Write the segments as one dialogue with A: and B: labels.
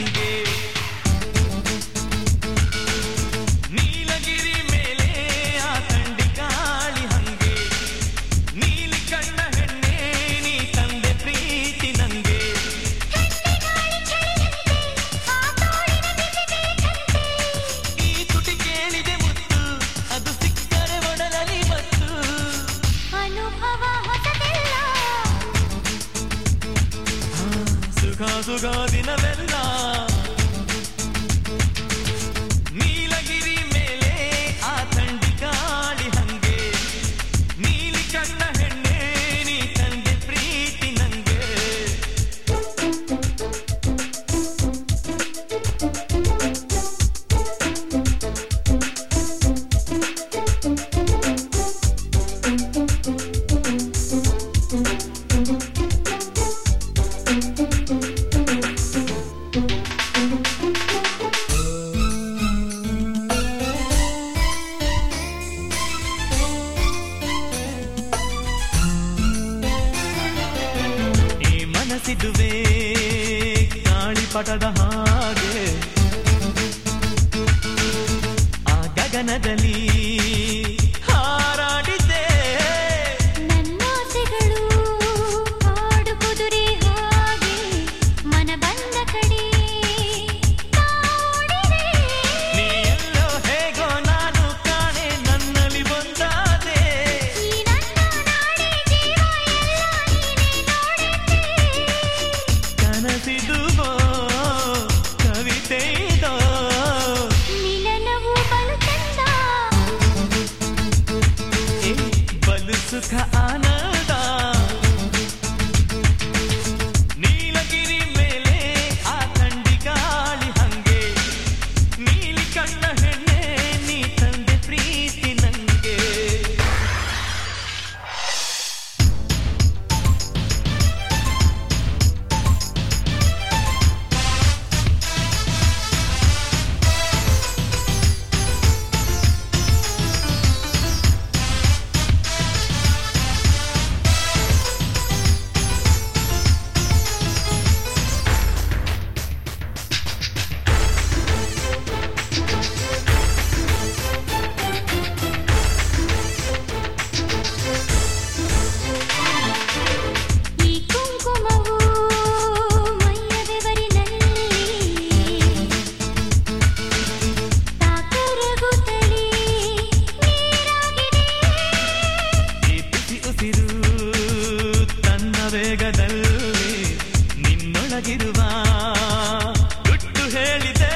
A: and
B: give. ಮುಸುಗೋ ದಿನವೆಲ್ಲ ನೀಲಗಿರಿ ಮೇಲೆ ಆ ತಂಡಿ ಕಾಡಿ ಹಂಗೆ. ನೀಲಿ ಕಣ್ಣ ಹೆಣ್ಣೆ, ನೀ ತಂದೆ ಪ್ರೀತಿ ನಂಗೆ. thank you ಪಡದ ಹಾಗೆ. ಆ ಗಗನದಲ್ಲಿ suka ana ವೇಗದಲ್ಲಿ ನಿನ್ನೊಳಗಿರುವ ದುಡ್ಡು ಹೇಳಿದೆ.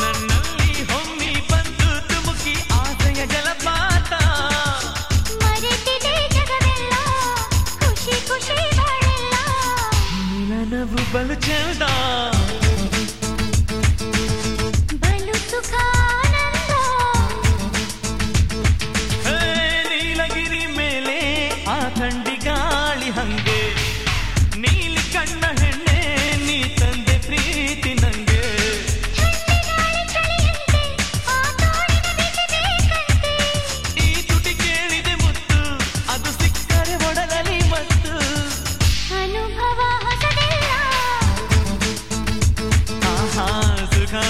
B: ನನ್ನಲ್ಲಿ ಹೊಮ್ಮಿ ಬಂದು ತುಮುಕಿ ಆಸೆಯ ಜಲಪಾತ.
A: ಖುಷಿ ಖುಷಿ
B: ಮಿಲನವು ಬಲು ಚೆಂದ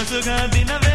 B: Sukha Dina Vela